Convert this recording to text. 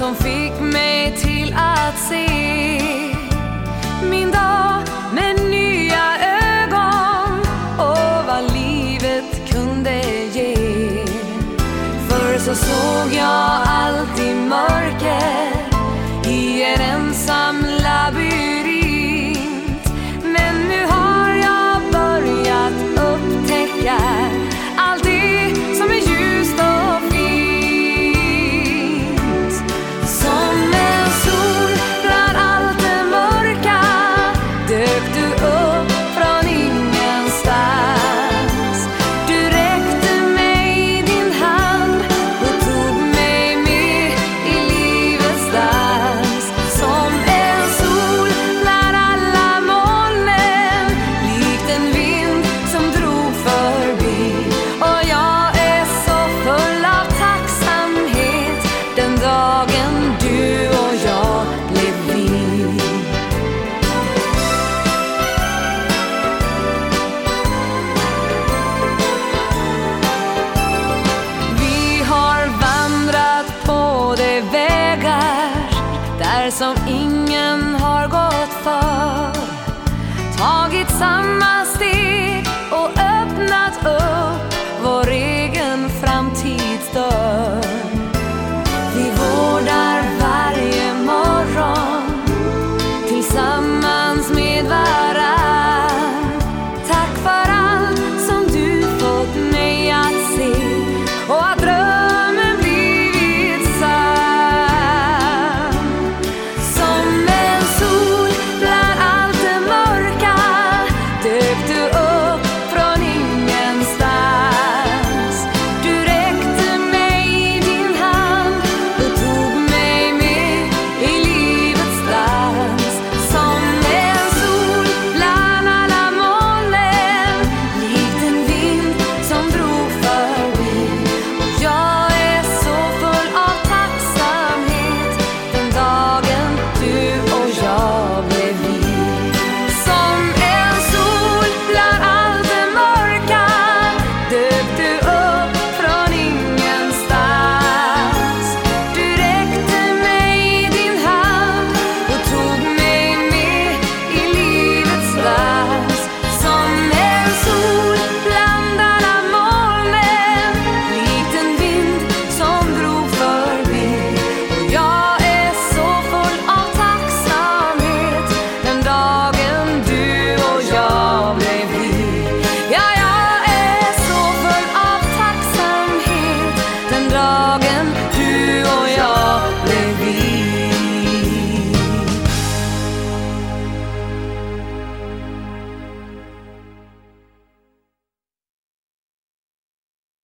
som fick mig till att se min dag med nya ögon och vad livet kunde ge. Förr så såg jag allt i mörker i en enda där som ingen har gått för. Tagit samma